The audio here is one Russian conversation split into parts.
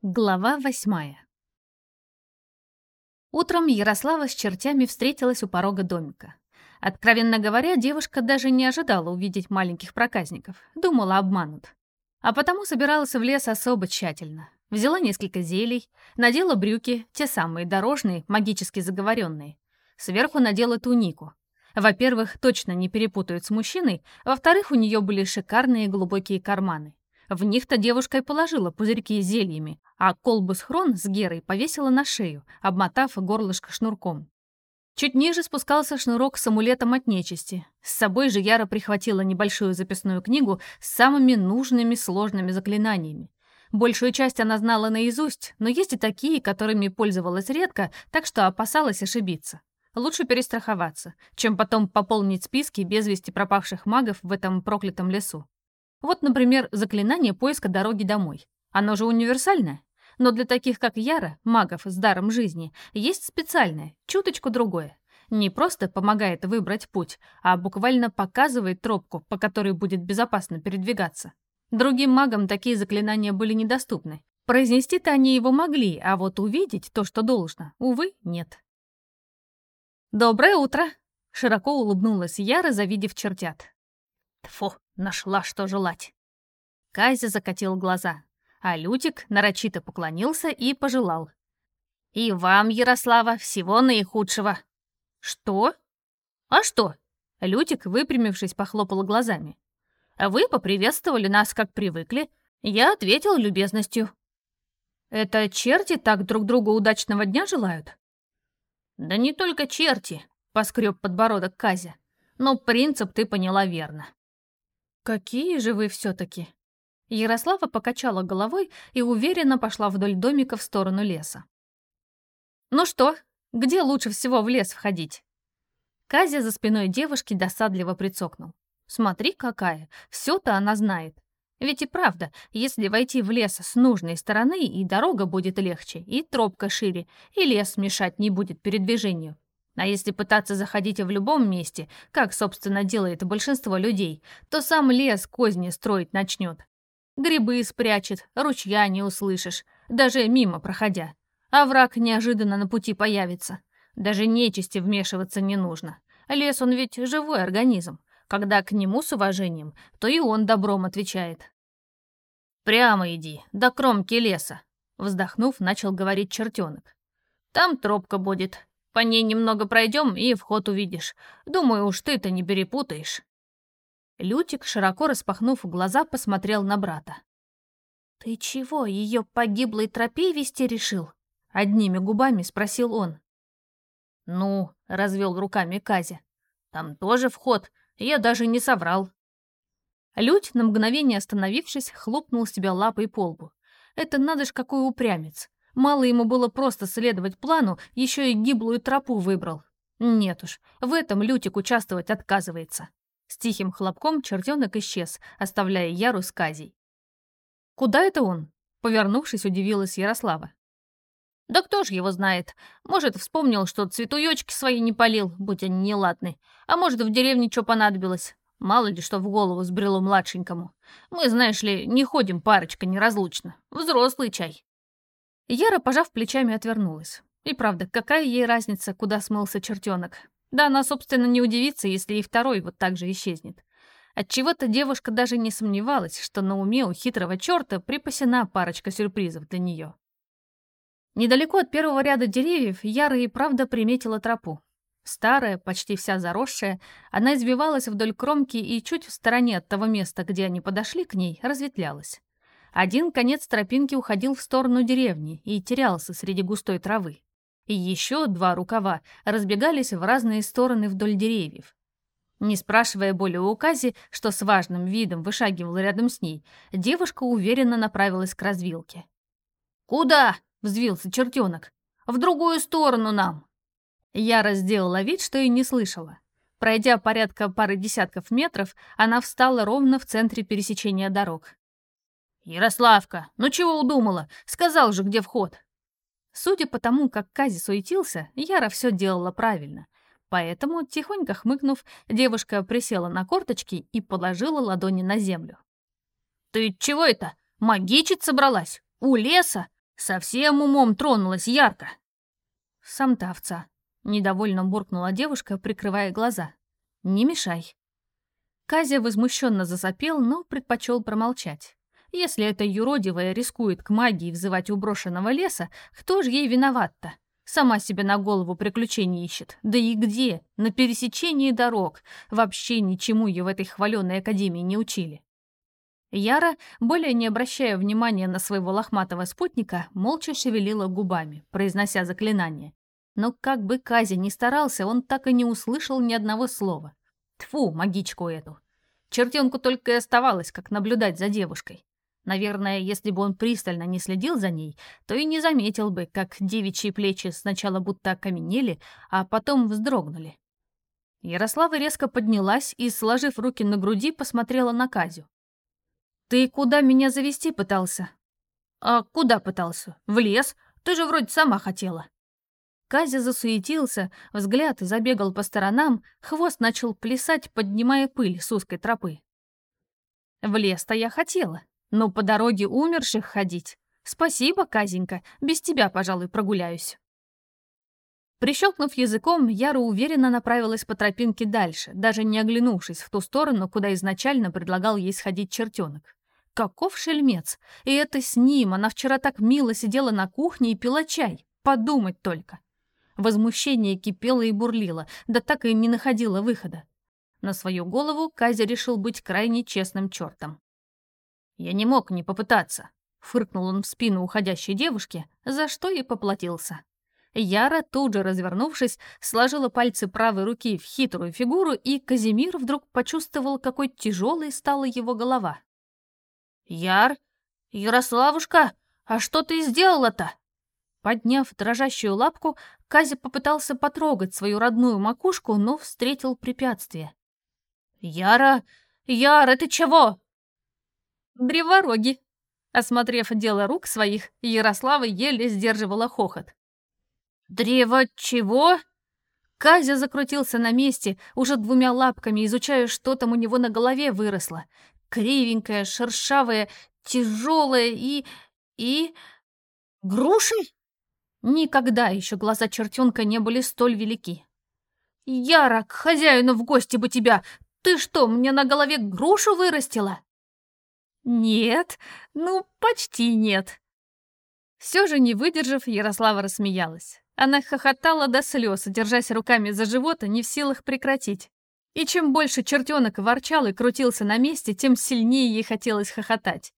Глава восьмая Утром Ярослава с чертями встретилась у порога домика. Откровенно говоря, девушка даже не ожидала увидеть маленьких проказников, думала, обманут. А потому собиралась в лес особо тщательно. Взяла несколько зелий, надела брюки, те самые дорожные, магически заговоренные. Сверху надела тунику. Во-первых, точно не перепутают с мужчиной, во-вторых, у нее были шикарные глубокие карманы. В них-то девушка и положила пузырьки с зельями, а колбу с хрон с Герой повесила на шею, обмотав горлышко шнурком. Чуть ниже спускался шнурок с амулетом от нечисти. С собой же Яра прихватила небольшую записную книгу с самыми нужными сложными заклинаниями. Большую часть она знала наизусть, но есть и такие, которыми пользовалась редко, так что опасалась ошибиться. Лучше перестраховаться, чем потом пополнить списки без вести пропавших магов в этом проклятом лесу. Вот, например, заклинание поиска дороги домой. Оно же универсальное. Но для таких, как Яра, магов с даром жизни, есть специальное, чуточку другое. Не просто помогает выбрать путь, а буквально показывает тропку, по которой будет безопасно передвигаться. Другим магам такие заклинания были недоступны. Произнести-то они его могли, а вот увидеть то, что должно, увы, нет. «Доброе утро!» — широко улыбнулась Яра, завидев чертят. Тфу, нашла что желать. Казя закатил глаза, а Лютик нарочито поклонился и пожелал. «И вам, Ярослава, всего наихудшего». «Что?» «А что?» Лютик, выпрямившись, похлопал глазами. «Вы поприветствовали нас, как привыкли. Я ответил любезностью». «Это черти так друг другу удачного дня желают?» «Да не только черти», — поскреб подбородок Казя. «Но принцип ты поняла верно». «Какие же вы все-таки?» Ярослава покачала головой и уверенно пошла вдоль домика в сторону леса. «Ну что, где лучше всего в лес входить?» Казя за спиной девушки досадливо прицокнул. «Смотри, какая! Все-то она знает. Ведь и правда, если войти в лес с нужной стороны, и дорога будет легче, и тропка шире, и лес мешать не будет передвижению. А если пытаться заходить в любом месте, как, собственно, делает большинство людей, то сам лес козни строить начнет. Грибы спрячет, ручья не услышишь, даже мимо проходя. А враг неожиданно на пути появится. Даже нечисти вмешиваться не нужно. Лес, он ведь живой организм. Когда к нему с уважением, то и он добром отвечает. «Прямо иди, до кромки леса», — вздохнув, начал говорить чертенок. «Там тропка будет. По ней немного пройдем и вход увидишь. Думаю, уж ты-то не перепутаешь». Лютик, широко распахнув глаза, посмотрел на брата. «Ты чего, ее погиблой тропе вести решил?» — одними губами спросил он. «Ну», — развел руками Казя, — «там тоже вход, я даже не соврал. Людь, на мгновение остановившись, хлопнул себя лапой по лбу. Это надо ж какой упрямец. Мало ему было просто следовать плану, еще и гиблую тропу выбрал. Нет уж, в этом Лютик участвовать отказывается. С тихим хлопком чертенок исчез, оставляя Яру с Казей. «Куда это он?» Повернувшись, удивилась Ярослава. Да кто ж его знает? Может, вспомнил, что цветуёчки свои не полил, будь они неладны. А может, в деревне что понадобилось. Мало ли что в голову сбрело младшенькому. Мы, знаешь ли, не ходим парочка неразлучно. Взрослый чай. Яра, пожав плечами, отвернулась. И правда, какая ей разница, куда смылся чертенок? Да она, собственно, не удивится, если и второй вот так же исчезнет. Отчего-то девушка даже не сомневалась, что на уме у хитрого черта припасена парочка сюрпризов для нее. Недалеко от первого ряда деревьев Яра и правда приметила тропу. Старая, почти вся заросшая, она извивалась вдоль кромки и чуть в стороне от того места, где они подошли к ней, разветвлялась. Один конец тропинки уходил в сторону деревни и терялся среди густой травы. И еще два рукава разбегались в разные стороны вдоль деревьев. Не спрашивая более у Кази, что с важным видом вышагивал рядом с ней, девушка уверенно направилась к развилке. «Куда?» — взвился чертенок. «В другую сторону нам!» Яра сделала вид, что и не слышала. Пройдя порядка пары десятков метров, она встала ровно в центре пересечения дорог. «Ярославка, ну чего удумала? Сказал же, где вход!» Судя по тому, как Кази суетился, Яра все делала правильно. Поэтому, тихонько хмыкнув, девушка присела на корточки и положила ладони на землю. «Ты чего это? Магичить собралась? У леса? Совсем умом тронулась ярко. Сам-то овца. Недовольно буркнула девушка, прикрывая глаза. Не мешай. Казя возмущенно засопел, но предпочел промолчать. Если эта юродивая рискует к магии взывать у брошенного леса, кто же ей виноват-то? Сама себе на голову приключений ищет. Да и где? На пересечении дорог. Вообще ничему ее в этой хваленой академии не учили. Яра, более не обращая внимания на своего лохматого спутника, молча шевелила губами, произнося заклинание. Но как бы Кази ни старался, он так и не услышал ни одного слова. Тфу, магичку эту. Чертенку только и оставалось, как наблюдать за девушкой. Наверное, если бы он пристально не следил за ней, то и не заметил бы, как девичьи плечи сначала будто окаменели, а потом вздрогнули. Ярослава резко поднялась и, сложив руки на груди, посмотрела на Казю. «Ты куда меня завести пытался?» «А куда пытался? В лес? Ты же вроде сама хотела». Казя засуетился, взгляд забегал по сторонам, хвост начал плясать, поднимая пыль с узкой тропы. В лес-то я хотела, но по дороге умерших ходить. Спасибо, Казенька, без тебя, пожалуй, прогуляюсь. Прищелкнув языком, Яра уверенно направилась по тропинке дальше, даже не оглянувшись в ту сторону, куда изначально предлагал ей сходить чертенок. Каков шельмец! И это с ним, она вчера так мило сидела на кухне и пила чай. Подумать только. Возмущение кипело и бурлило, да так и не находило выхода. На свою голову Казя решил быть крайне честным чертом. «Я не мог не попытаться», — фыркнул он в спину уходящей девушке, за что и поплатился. Яра, тут же развернувшись, сложила пальцы правой руки в хитрую фигуру, и Казимир вдруг почувствовал, какой тяжелой стала его голова. «Яр? Ярославушка, а что ты сделала-то?» Подняв дрожащую лапку, Казя попытался потрогать свою родную макушку, но встретил препятствие. «Яра! Яра, ты чего?» «Древороги!» Осмотрев дело рук своих, Ярослава еле сдерживала хохот. «Древо чего?» Казя закрутился на месте, уже двумя лапками, изучая, что там у него на голове выросло. Кривенькая, шершавая, тяжелая и... и... груши? Никогда еще глаза чертенка не были столь велики. «Яра, к хозяину в гости бы тебя! Ты что, мне на голове грушу вырастила?» «Нет, ну, почти нет». Все же, не выдержав, Ярослава рассмеялась. Она хохотала до слез, держась руками за живот, не в силах прекратить. И чем больше чертенок ворчал и крутился на месте, тем сильнее ей хотелось хохотать.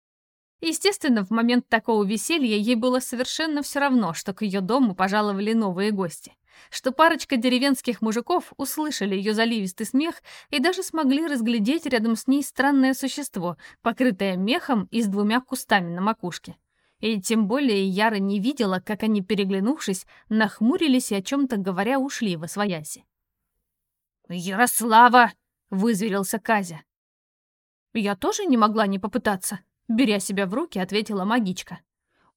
Естественно, в момент такого веселья ей было совершенно все равно, что к ее дому пожаловали новые гости, что парочка деревенских мужиков услышали ее заливистый смех и даже смогли разглядеть рядом с ней странное существо, покрытое мехом и с двумя кустами на макушке. И тем более Яра не видела, как они, переглянувшись, нахмурились и о чем-то говоря ушли во свояси. «Ярослава!» — вызверился Казя. «Я тоже не могла не попытаться», — беря себя в руки, ответила магичка.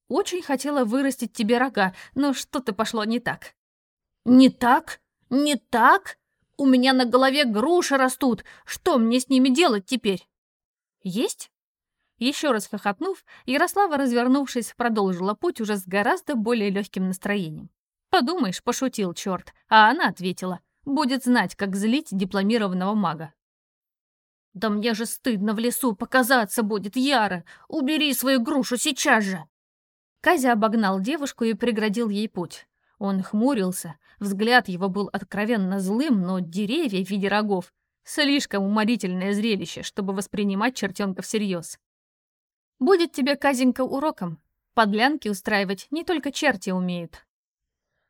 «Очень хотела вырастить тебе рога, но что-то пошло не так». «Не так? Не так? У меня на голове груши растут. Что мне с ними делать теперь?» «Есть?» Еще раз хохотнув, Ярослава, развернувшись, продолжила путь уже с гораздо более легким настроением. «Подумаешь, пошутил черт», а она ответила — Будет знать, как злить дипломированного мага. «Да мне же стыдно в лесу показаться будет, Яра! Убери свою грушу сейчас же!» Казя обогнал девушку и преградил ей путь. Он хмурился, взгляд его был откровенно злым, но деревья в виде рогов — слишком уморительное зрелище, чтобы воспринимать чертенка всерьез. «Будет тебе, Казенька, уроком. Подлянки устраивать не только черти умеют».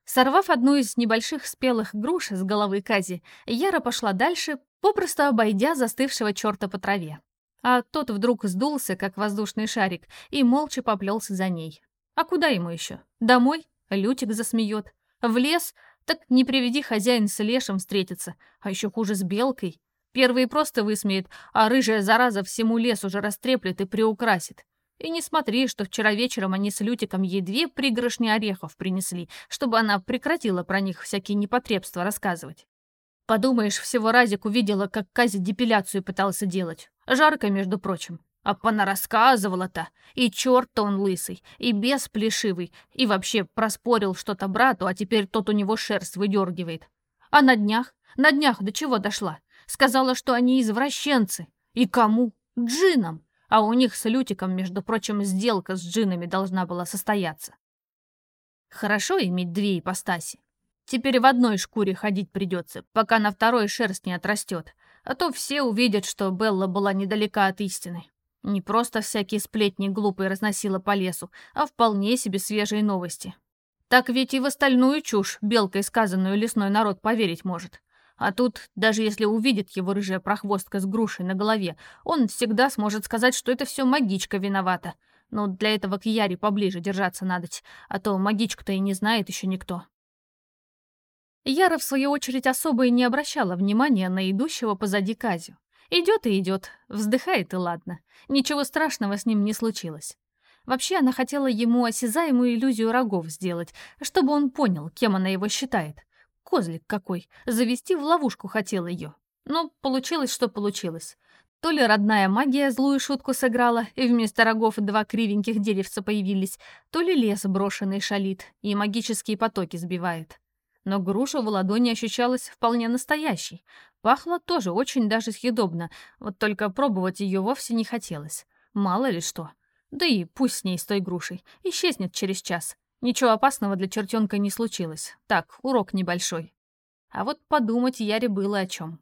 Сорвав одну из небольших спелых груш с головы Кази, Яра пошла дальше, попросту обойдя застывшего черта по траве. А тот вдруг сдулся, как воздушный шарик, и молча поплелся за ней. А куда ему еще? Домой? Лютик засмеет. В лес? Так не приведи хозяин с лешим встретиться, а еще хуже с белкой. Первый просто высмеет, а рыжая зараза всему лес уже растреплет и приукрасит. И не смотри, что вчера вечером они с Лютиком ей две пригоршни орехов принесли, чтобы она прекратила про них всякие непотребства рассказывать. Подумаешь, всего разик увидела, как Казя депиляцию пытался делать. Жарко, между прочим. А понарассказывала-то, и черт-то он лысый, и бес плешивый, и вообще проспорил что-то брату, а теперь тот у него шерсть выдергивает. А на днях, на днях до чего дошла? Сказала, что они извращенцы. И кому? Джинам. А у них с Лютиком, между прочим, сделка с джинами должна была состояться. Хорошо иметь две ипостаси. Теперь в одной шкуре ходить придется, пока на второй шерсть не отрастет, а то все увидят, что Белла была недалека от истины. Не просто всякие сплетни глупые разносила по лесу, а вполне себе свежие новости. Так ведь и в остальную чушь, белкой сказанную лесной народ поверить может. А тут, даже если увидит его рыжая прохвостка с грушей на голове, он всегда сможет сказать, что это все магичка виновата. Но для этого к Яре поближе держаться надо, а то магичку-то и не знает еще никто. Яра, в свою очередь, особо и не обращала внимания на идущего позади Казю. Идет и идет, вздыхает и ладно. Ничего страшного с ним не случилось. Вообще, она хотела ему осязаемую иллюзию рогов сделать, чтобы он понял, кем она его считает. Козлик какой, завести в ловушку хотела ее. Но получилось, что получилось. То ли родная магия злую шутку сыграла, и вместо рогов два кривеньких деревца появились, то ли лес брошенный шалит и магические потоки сбивает но груша в ладони ощущалась вполне настоящей. Пахла тоже очень даже съедобно, вот только пробовать ее вовсе не хотелось. Мало ли что. Да и пусть с ней с той грушей. Исчезнет через час. Ничего опасного для чертенка не случилось. Так, урок небольшой. А вот подумать Яре было о чем.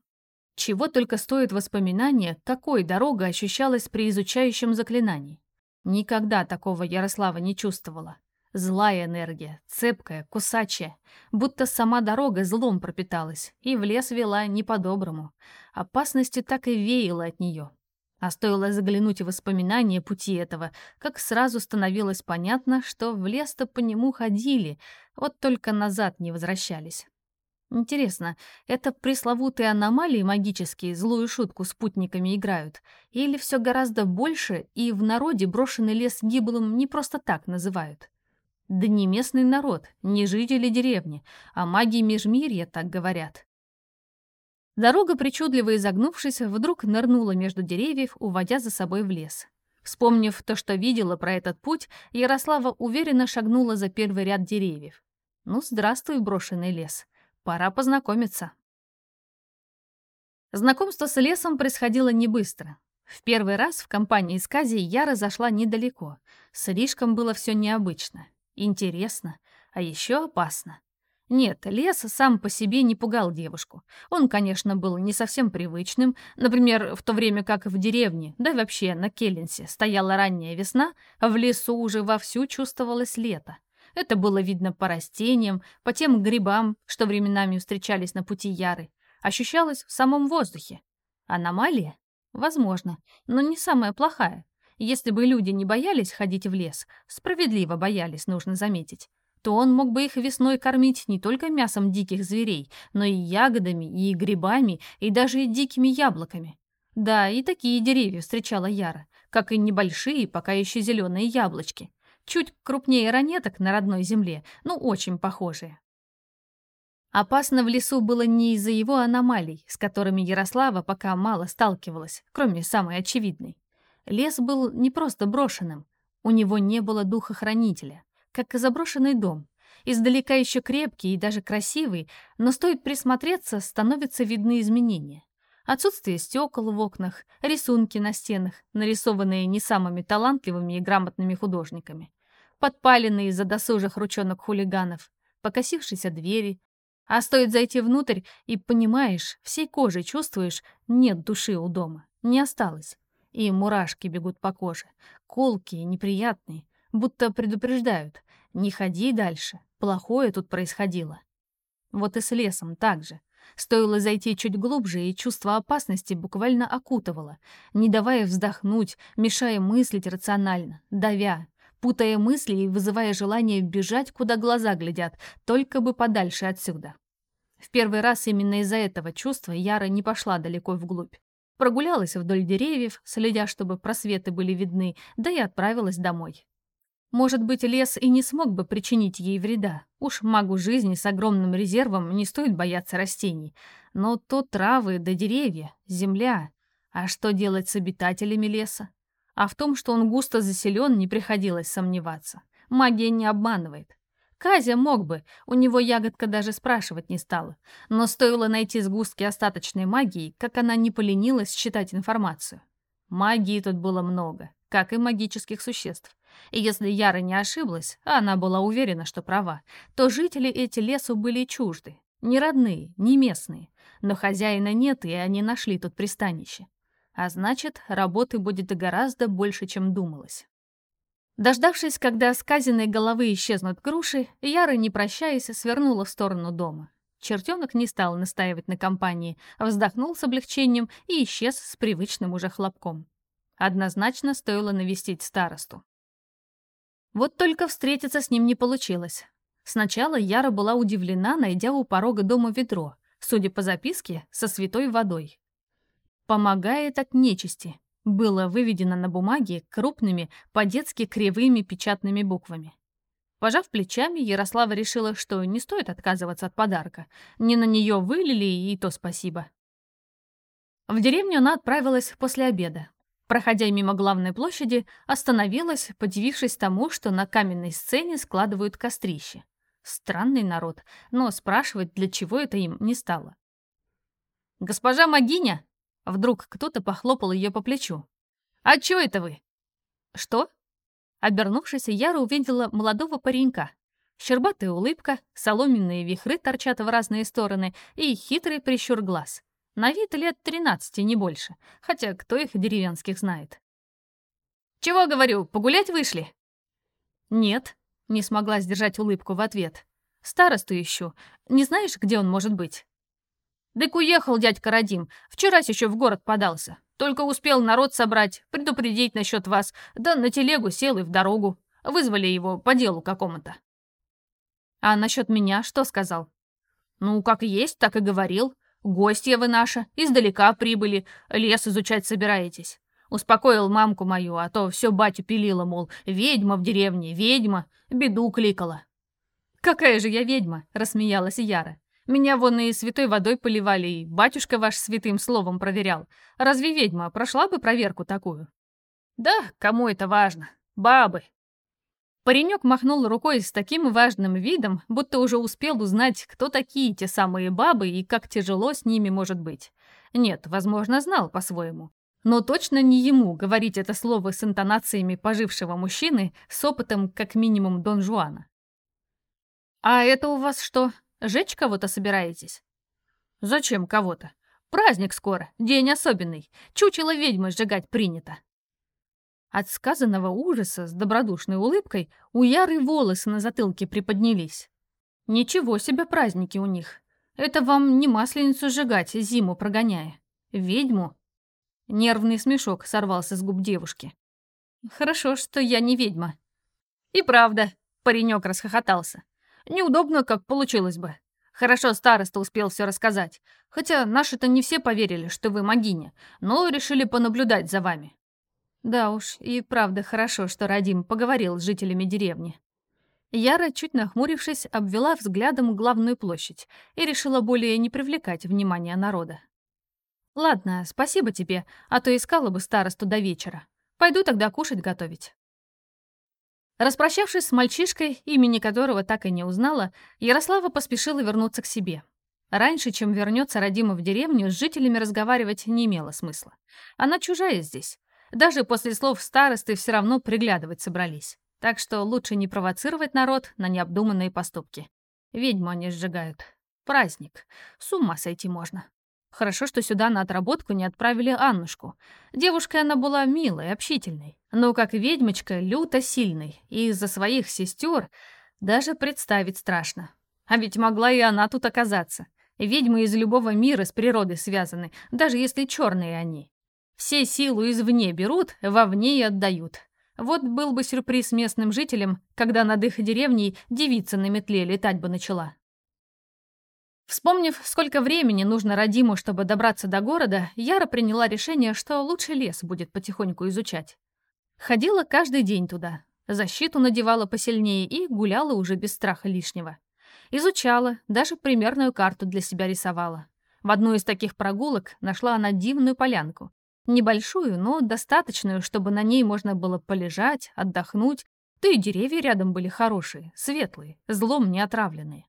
Чего только стоит воспоминание, какой дорога ощущалась при изучающем заклинании. Никогда такого Ярослава не чувствовала. Злая энергия, цепкая, кусачая, будто сама дорога злом пропиталась, и в лес вела не по-доброму. Опасностью так и веяло от нее. А стоило заглянуть в воспоминания пути этого, как сразу становилось понятно, что в лес-то по нему ходили, вот только назад не возвращались. Интересно, это пресловутые аномалии магические злую шутку спутниками играют? Или все гораздо больше, и в народе брошенный лес гиблым не просто так называют? Да не местный народ, не жители деревни, а маги Межмирья так говорят. Дорога, причудливо изогнувшись, вдруг нырнула между деревьев, уводя за собой в лес. Вспомнив то, что видела про этот путь, Ярослава уверенно шагнула за первый ряд деревьев. «Ну, здравствуй, брошенный лес. Пора познакомиться». Знакомство с лесом происходило не быстро. В первый раз в компании с Казей Яра зашла недалеко. Слишком было все необычно. Интересно, а еще опасно. Нет, лес сам по себе не пугал девушку. Он, конечно, был не совсем привычным. Например, в то время как в деревне, да и вообще на Келленсе, стояла ранняя весна, в лесу уже вовсю чувствовалось лето. Это было видно по растениям, по тем грибам, что временами встречались на пути Яры. Ощущалось в самом воздухе. Аномалия? Возможно, но не самая плохая. Если бы люди не боялись ходить в лес, справедливо боялись, нужно заметить, то он мог бы их весной кормить не только мясом диких зверей, но и ягодами, и грибами, и даже и дикими яблоками. Да, и такие деревья встречала Яра, как и небольшие, пока еще зеленые яблочки. Чуть крупнее ранеток на родной земле, но очень похожие. Опасно в лесу было не из-за его аномалий, с которыми Ярослава пока мало сталкивалась, кроме самой очевидной. Лес был не просто брошенным. У него не было духа хранителя, как и заброшенный дом. Издалека еще крепкий и даже красивый, но стоит присмотреться, становятся видны изменения. Отсутствие стекол в окнах, рисунки на стенах, нарисованные не самыми талантливыми и грамотными художниками, подпаленные из-за досужих ручонок хулиганов, покосившиеся двери. А стоит зайти внутрь, и понимаешь, всей кожей чувствуешь, нет души у дома, не осталось и мурашки бегут по коже, колкие, неприятные, будто предупреждают «не ходи дальше, плохое тут происходило». Вот и с лесом так же. Стоило зайти чуть глубже, и чувство опасности буквально окутывало, не давая вздохнуть, мешая мыслить рационально, давя, путая мысли и вызывая желание бежать, куда глаза глядят, только бы подальше отсюда. В первый раз именно из-за этого чувства Яра не пошла далеко вглубь. Прогулялась вдоль деревьев, следя, чтобы просветы были видны, да и отправилась домой. Может быть, лес и не смог бы причинить ей вреда. Уж магу жизни с огромным резервом не стоит бояться растений. Но то травы да деревья, земля. А что делать с обитателями леса? А в том, что он густо заселен, не приходилось сомневаться. Магия не обманывает. Казя мог бы, у него ягодка даже спрашивать не стала. Но стоило найти сгустки остаточной магии, как она не поленилась считать информацию. Магии тут было много, как и магических существ. И если Яра не ошиблась, а она была уверена, что права, то жители эти лесу были чужды. Не родные, не местные. Но хозяина нет, и они нашли тут пристанище. А значит, работы будет гораздо больше, чем думалось. Дождавшись, когда с казиной головы исчезнут груши, Яра, не прощаясь, свернула в сторону дома. Чертенок не стал настаивать на компании, вздохнул с облегчением и исчез с привычным уже хлопком. Однозначно стоило навестить старосту. Вот только встретиться с ним не получилось. Сначала Яра была удивлена, найдя у порога дома ведро, судя по записке, со святой водой. «Помогает от нечисти», было выведено на бумаге крупными, по-детски кривыми печатными буквами. Пожав плечами, Ярослава решила, что не стоит отказываться от подарка. Не на нее вылили, и то спасибо. В деревню она отправилась после обеда. Проходя мимо главной площади, остановилась, подивившись тому, что на каменной сцене складывают кострище. Странный народ, но спрашивать, для чего это им, не стало. «Госпожа Магиня!» Вдруг кто-то похлопал ее по плечу. «А чё это вы?» «Что?» Обернувшись, Яра увидела молодого паренька. Щербатая улыбка, соломенные вихры торчат в разные стороны и хитрый прищур глаз. На вид лет тринадцати, не больше, хотя кто их деревенских знает. «Чего, говорю, погулять вышли?» «Нет», — не смогла сдержать улыбку в ответ. «Старосту ищу. Не знаешь, где он может быть?» «Дык уехал дядька Радим. Вчерась еще в город подался. Только успел народ собрать, предупредить насчет вас, да на телегу сел и в дорогу. Вызвали его по делу какому-то». «А насчет меня что сказал?» «Ну, как есть, так и говорил. Гостья вы наша, издалека прибыли, лес изучать собираетесь. Успокоил мамку мою, а то все батю пилила, мол, ведьма в деревне, ведьма, беду кликала». «Какая же я ведьма?» — рассмеялась Яра. Меня вон и святой водой поливали, и батюшка ваш святым словом проверял. Разве ведьма прошла бы проверку такую? Да, кому это важно? Бабы. Паренек махнул рукой с таким важным видом, будто уже успел узнать, кто такие те самые бабы и как тяжело с ними может быть. Нет, возможно, знал по-своему. Но точно не ему говорить это слово с интонациями пожившего мужчины с опытом как минимум Дон Жуана. «А это у вас что, Жечь кого-то собираетесь?» «Зачем кого-то? Праздник скоро, день особенный. Чучело ведьмы сжигать принято». От сказанного ужаса с добродушной улыбкой у Яры волосы на затылке приподнялись. Ничего себе праздники у них. Это вам не масленицу сжигать, зиму прогоняя. Ведьму. Нервный смешок сорвался с губ девушки. Хорошо, что я не ведьма. И правда, паренек расхохотался. Неудобно, как получилось бы. Хорошо, староста успел все рассказать. Хотя наши-то не все поверили, что вы магиня, но решили понаблюдать за вами. Да уж, и правда хорошо, что Радим поговорил с жителями деревни. Яра, чуть нахмурившись, обвела взглядом главную площадь и решила более не привлекать внимания народа. «Ладно, спасибо тебе, а то искала бы старосту до вечера. Пойду тогда кушать готовить». Распрощавшись с мальчишкой, имени которого так и не узнала, Ярослава поспешила вернуться к себе. Раньше, чем вернется родима в деревню, с жителями разговаривать не имело смысла. Она чужая здесь. Даже после слов старосты все равно приглядывать собрались. Так что лучше не провоцировать народ на необдуманные поступки. Ведьму они сжигают. Праздник. С ума сойти можно. Хорошо, что сюда на отработку не отправили Аннушку. Девушкой она была милой, общительной, но как ведьмочка люто сильной, и из-за своих сестер даже представить страшно. А ведь могла и она тут оказаться. Ведьмы из любого мира с природой связаны, даже если черные они. Все силу извне берут, вовне и отдают. Вот был бы сюрприз местным жителям, когда над их деревней девица на метле летать бы начала. Вспомнив, сколько времени нужно Радиму, чтобы добраться до города, Яра приняла решение, что лучше лес будет потихоньку изучать. Ходила каждый день туда, защиту надевала посильнее и гуляла уже без страха лишнего. Изучала, даже примерную карту для себя рисовала. В одну из таких прогулок нашла она дивную полянку. Небольшую, но достаточную, чтобы на ней можно было полежать, отдохнуть, да и деревья рядом были хорошие, светлые, злом не отравленные.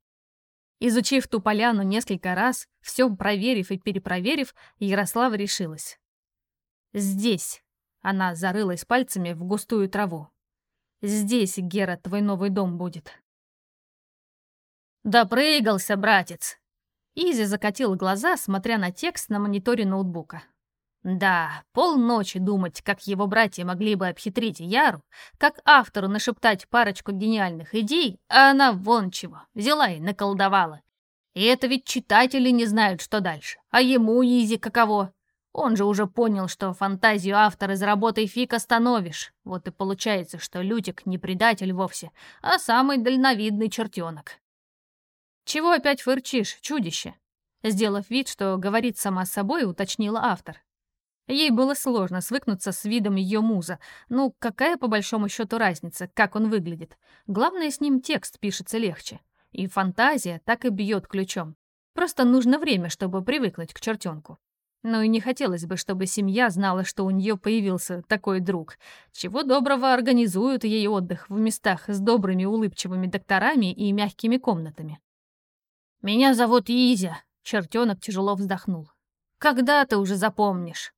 Изучив ту поляну несколько раз, все проверив и перепроверив, Ярослава решилась. «Здесь!» — она зарылась пальцами в густую траву. «Здесь, Гера, твой новый дом будет». «Допрыгался, братец!» Изи закатил глаза, смотря на текст на мониторе ноутбука. Да, полночи думать, как его братья могли бы обхитрить Яру, как автору нашептать парочку гениальных идей, а она вон чего, взяла и наколдовала. И это ведь читатели не знают, что дальше. А ему, Изи, каково? Он же уже понял, что фантазию автора из работы фиг остановишь. Вот и получается, что Лютик не предатель вовсе, а самый дальновидный чертенок. «Чего опять фырчишь, чудище?» Сделав вид, что говорит сама с собой, уточнила автор. Ей было сложно свыкнуться с видом ее муза. Ну, какая по большому счету разница, как он выглядит? Главное, с ним текст пишется легче. И фантазия так и бьет ключом. Просто нужно время, чтобы привыкнуть к чертенку. Ну и не хотелось бы, чтобы семья знала, что у нее появился такой друг. Чего доброго организуют ей отдых в местах с добрыми улыбчивыми докторами и мягкими комнатами. «Меня зовут Изя», — чертенок тяжело вздохнул. «Когда ты уже запомнишь?»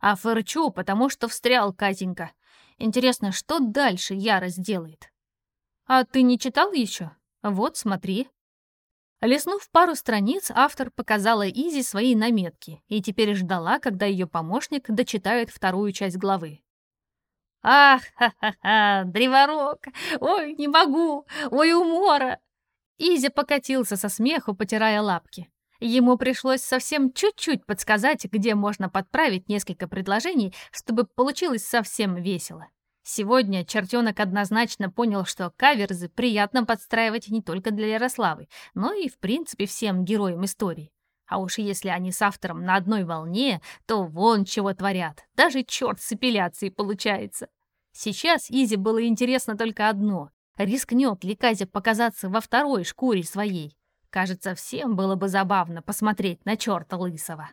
А фырчу, потому что встрял Катенька. Интересно, что дальше Яра сделает? А ты не читал еще? Вот, смотри. Леснув пару страниц, автор показала Изи свои наметки и теперь ждала, когда ее помощник дочитает вторую часть главы. «Ах, ха-ха-ха, древорок! Ой, не могу! Ой, умора!» Изи покатился со смеху, потирая лапки. Ему пришлось совсем чуть-чуть подсказать, где можно подправить несколько предложений, чтобы получилось совсем весело. Сегодня чертенок однозначно понял, что каверзы приятно подстраивать не только для Ярославы, но и, в принципе, всем героям истории. А уж если они с автором на одной волне, то вон чего творят. Даже черт с эпиляцией получается. Сейчас Изи было интересно только одно. Рискнет ли Казя показаться во второй шкуре своей? Кажется, всем было бы забавно посмотреть на черта лысого.